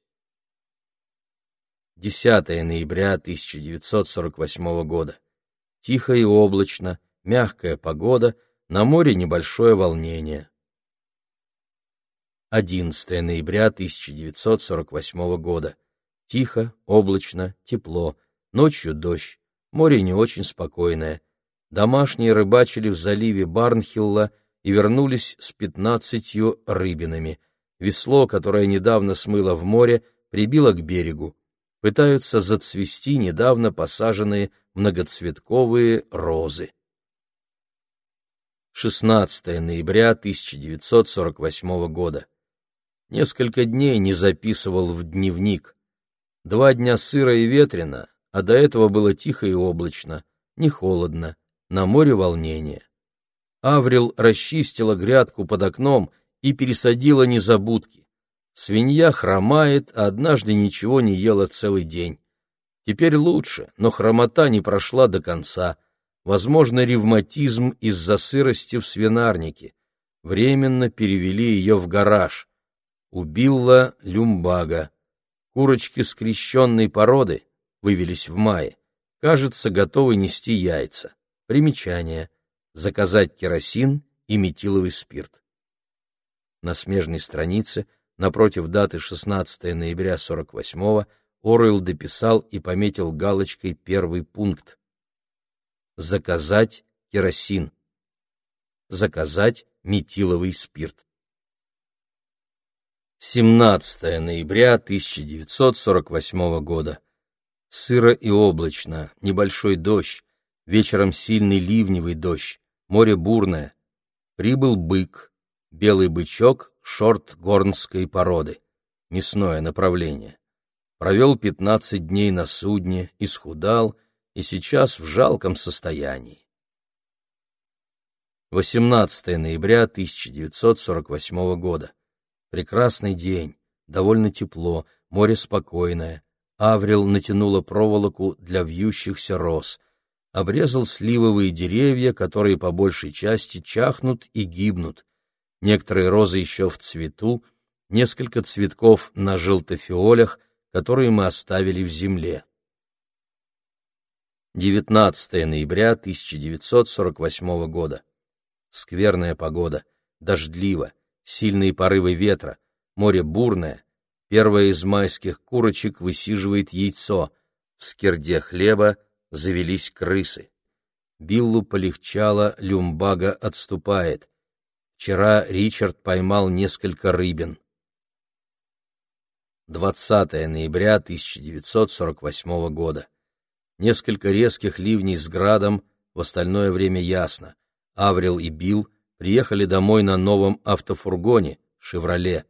10 ноября 1948 года. Тихо и облачно, мягкая погода, на море небольшое волнение. 11 ноября 1948 года. Тихо, облачно, тепло, ночью дождь, море не очень спокойное. Домашние рыбачили в заливе Барнхилла и вернулись с пятнадцатью рыбинами. Весло, которое недавно смыло в море, прибило к берегу. Пытаются зацвести недавно посаженные многоцветковые розы. 16 ноября 1948 года. Несколько дней не записывал в дневник. Два дня сыро и ветрено, а до этого было тихо и облачно, не холодно, на море волнение. Аврил расчистила грядку под окном и пересадила незабудки. Свинья хромает, а однажды ничего не ела целый день. Теперь лучше, но хромота не прошла до конца. Возможно, ревматизм из-за сырости в свинарнике. Временно перевели ее в гараж убила люмбага. Курочки скрещенной породы вывелись в мае. Кажется, готовы нести яйца. Примечание. Заказать керосин и метиловый спирт. На смежной странице, напротив даты 16 ноября 48-го, Оруэлл дописал и пометил галочкой первый пункт. Заказать керосин. Заказать метиловый спирт. 17 ноября 1948 года. Сыро и облачно, небольшой дождь, вечером сильный ливневый дождь, море бурное. Прибыл бык, белый бычок шорт-горнской породы, мясное направление. Провел 15 дней на судне, исхудал и сейчас в жалком состоянии. 18 ноября 1948 года. Прекрасный день, довольно тепло, море спокойное. Аврил натянула проволоку для вьющихся роз. Обрезал сливовые деревья, которые по большей части чахнут и гибнут. Некоторые розы еще в цвету, несколько цветков на желтофиолях, которые мы оставили в земле. 19 ноября 1948 года. Скверная погода, дождливо, сильные порывы ветра, море бурное. Первая из майских курочек высиживает яйцо. В скирде хлеба завелись крысы. Биллу полегчало, люмбага отступает. Вчера Ричард поймал несколько рыбин. 20 ноября 1948 года. Несколько резких ливней с градом, в остальное время ясно. Аврил и Билл приехали домой на новом автофургоне «Шевроле».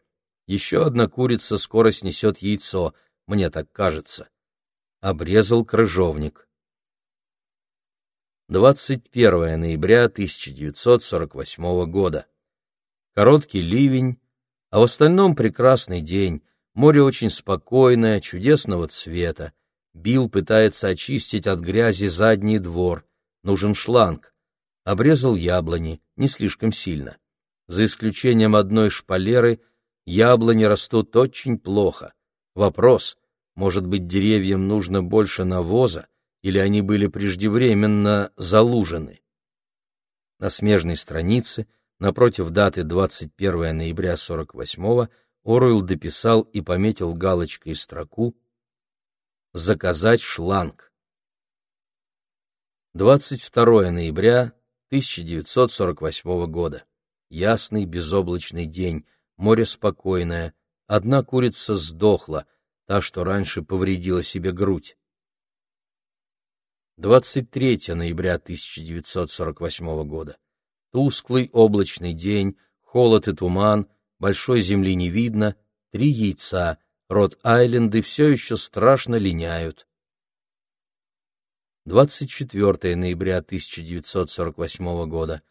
Еще одна курица скоро снесет яйцо, мне так кажется. Обрезал крыжовник. 21 ноября 1948 года. Короткий ливень, а в остальном прекрасный день. Море очень спокойное, чудесного цвета. Билл пытается очистить от грязи задний двор. Нужен шланг обрезал яблони, не слишком сильно. За исключением одной шпалеры, яблони растут очень плохо. Вопрос, может быть, деревьям нужно больше навоза, или они были преждевременно залужены? На смежной странице, напротив даты 21 ноября 48-го, Оруэлл дописал и пометил галочкой строку «Заказать шланг». 22 ноября 1948 года. Ясный безоблачный день, море спокойное, одна курица сдохла, та, что раньше повредила себе грудь. 23 ноября 1948 года. Тусклый облачный день, холод и туман, большой земли не видно, три яйца, Рот-Айленды все еще страшно линяют. 24 ноября 1948 года.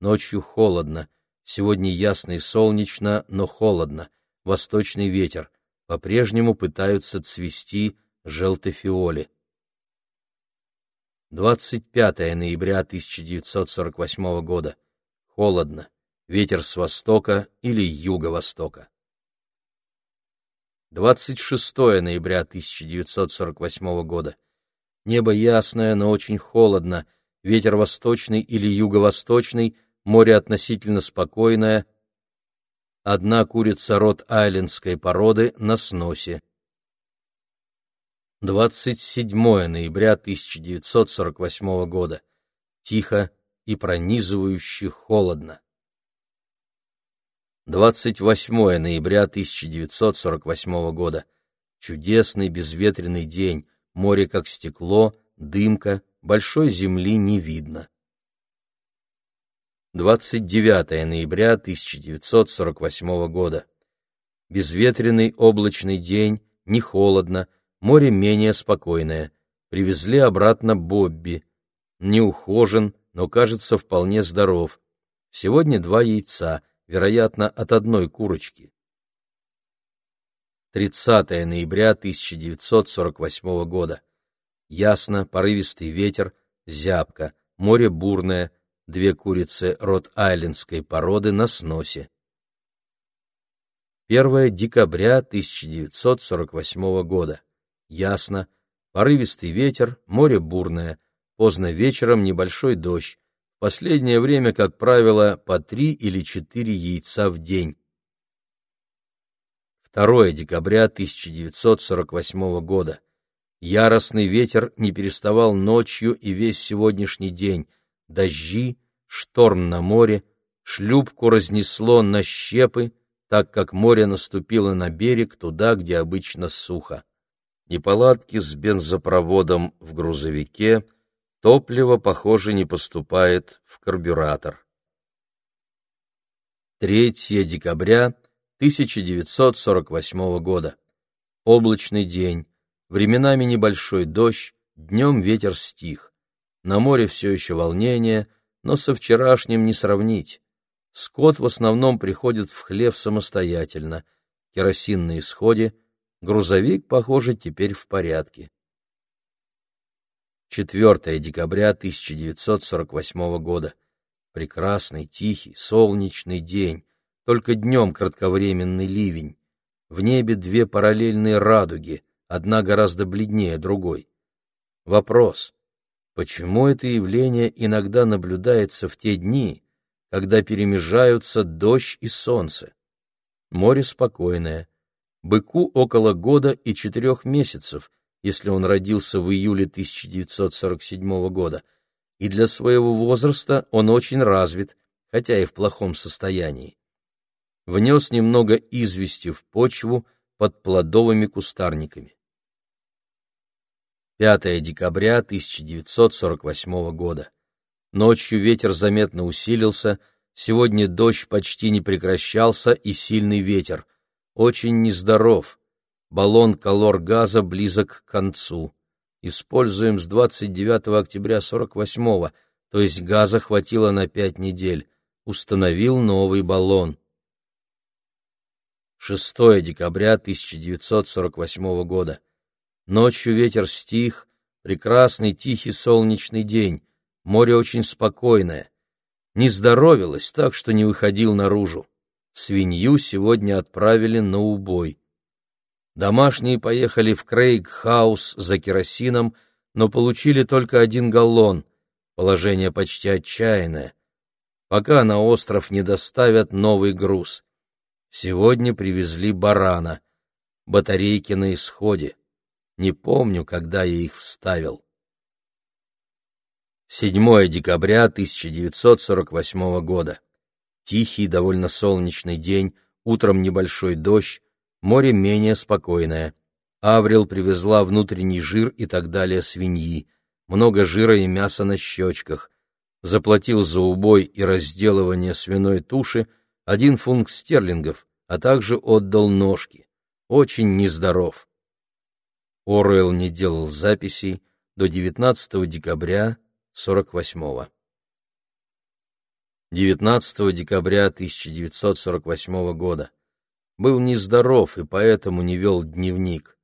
Ночью холодно. Сегодня ясно и солнечно, но холодно. Восточный ветер. По-прежнему пытаются цвести желтофиоли. 25 ноября 1948 года. Холодно. Ветер с востока или юго-востока. 26 ноября 1948 года. Небо ясное, но очень холодно, ветер восточный или юго-восточный, море относительно спокойное. Одна курица рот-айлендской породы на сносе. 27 ноября 1948 года. Тихо и пронизывающе холодно. 28 ноября 1948 года. Чудесный безветренный день, море как стекло, дымка, большой земли не видно. 29 ноября 1948 года. Безветренный облачный день, не холодно, море менее спокойное. Привезли обратно Бобби. Не ухожен, но кажется вполне здоров. Сегодня два яйца, вероятно, от одной курочки. 30 ноября 1948 года. Ясно, порывистый ветер, зябко, море бурное, две курицы рот-айлендской породы на сносе. 1 декабря 1948 года. Ясно, порывистый ветер, море бурное, поздно вечером небольшой дождь. Последнее время, как правило, по три или четыре яйца в день. 2 декабря 1948 года. Яростный ветер не переставал ночью и весь сегодняшний день. Дожди, шторм на море, шлюпку разнесло на щепы, так как море наступило на берег туда, где обычно сухо. Неполадки с бензопроводом в грузовике, топливо, похоже, не поступает в карбюратор. 3 декабря 1948 года. Облачный день. Временами небольшой дождь, днем ветер стих. На море все еще волнение, но со вчерашним не сравнить. Скот в основном приходит в хлев самостоятельно. Керосин на исходе. Грузовик, похоже, теперь в порядке. 4 декабря 1948 года. Прекрасный, тихий, солнечный день, только днем кратковременный ливень. В небе две параллельные радуги — одна гораздо бледнее другой. Вопрос, почему это явление иногда наблюдается в те дни, когда перемежаются дождь и солнце? Море спокойное. Быку около года и четырех месяцев, если он родился в июле 1947 года, и для своего возраста он очень развит, хотя и в плохом состоянии. Внес немного извести в почву под плодовыми кустарниками. 5 декабря 1948 года. Ночью ветер заметно усилился, сегодня дождь почти не прекращался и сильный ветер. Очень нездоров. Баллон колор-газа близок к концу. Используем с 29 октября 48 то есть газа хватило на пять недель. Установил новый баллон. 6 декабря 1948 года. Ночью ветер стих, прекрасный тихий солнечный день, море очень спокойное. Нездоровилось так, что не выходил наружу. Свинью сегодня отправили на убой. Домашние поехали в Крейг-хаус за керосином, но получили только один галлон. Положение почти отчаянное. Пока на остров не доставят новый груз. Сегодня привезли барана. Батарейки на исходе. Не помню, когда я их вставил. 7 декабря 1948 года. Тихий, довольно солнечный день, утром небольшой дождь, море менее спокойное. Аврил привезла внутренний жир и так далее свиньи, много жира и мяса на щечках. Заплатил за убой и разделывание свиной туши один фунт стерлингов, а также отдал ножки. Очень нездоров. Оруэлл не делал записей до 19 декабря 48-го. 19 декабря 1948 года. Был нездоров и поэтому не вел дневник.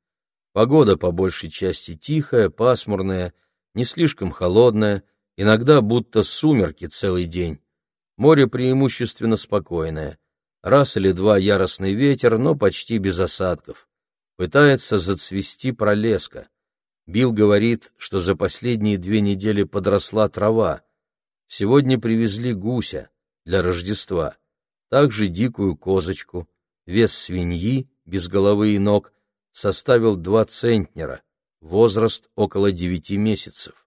Погода по большей части тихая, пасмурная, не слишком холодная, иногда будто сумерки целый день. Море преимущественно спокойное. Раз или два яростный ветер, но почти без осадков. Пытается зацвести пролеска. Билл говорит, что за последние две недели подросла трава. Сегодня привезли гуся для Рождества, также дикую козочку. Вес свиньи, без головы и ног, составил два центнера, возраст около девяти месяцев.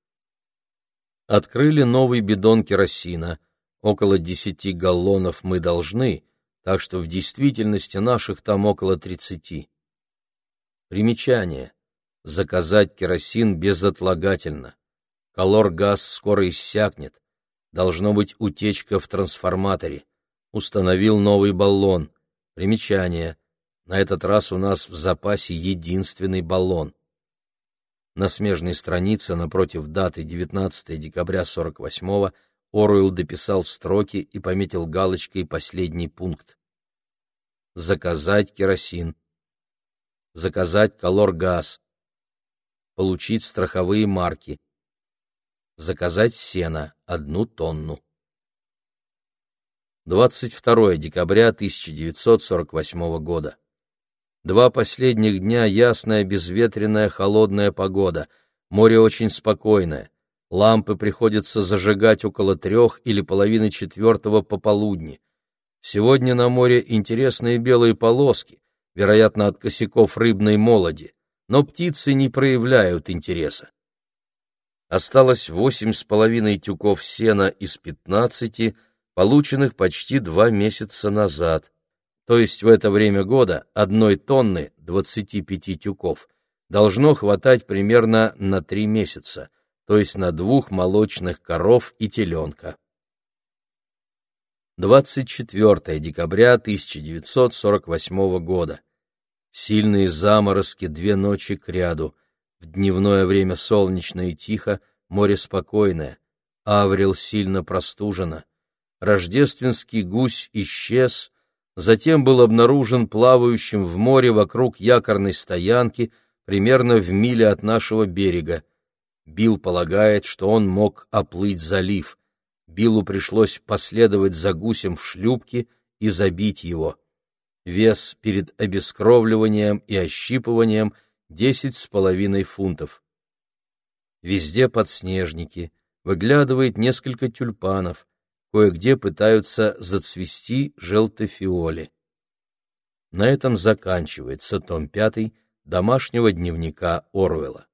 Открыли новый бидон керосина, около десяти галлонов мы должны, так что в действительности наших там около тридцати. Примечание. Заказать керосин безотлагательно. Колор-газ скоро иссякнет. Должно быть утечка в трансформаторе. Установил новый баллон. Примечание. На этот раз у нас в запасе единственный баллон. На смежной странице напротив даты 19 декабря 48-го Оруэлл дописал строки и пометил галочкой последний пункт. Заказать керосин заказать колор-газ, получить страховые марки, заказать сено одну тонну. 22 декабря 1948 года. Два последних дня ясная, безветренная, холодная погода. Море очень спокойное. Лампы приходится зажигать около трех или половины четвертого пополудни. Сегодня на море интересные белые полоски, вероятно, от косяков рыбной молоди, но птицы не проявляют интереса. Осталось восемь с половиной тюков сена из пятнадцати, полученных почти два месяца назад, то есть в это время года одной тонны, 25 тюков, должно хватать примерно на три месяца, то есть на двух молочных коров и теленка. 24 декабря 1948 года. Сильные заморозки две ночи кряду. В дневное время солнечно и тихо, море спокойное. Аврил сильно простужена. Рождественский гусь исчез, затем был обнаружен плавающим в море вокруг якорной стоянки примерно в миле от нашего берега. Билл полагает, что он мог оплыть залив. Биллу пришлось последовать за гусем в шлюпке и забить его. Вес перед обескровливанием и ощипыванием десять с половиной фунтов. Везде подснежники, выглядывает несколько тюльпанов, кое-где пытаются зацвести желтофиоли. На этом заканчивается том пятый домашнего дневника Оруэлла.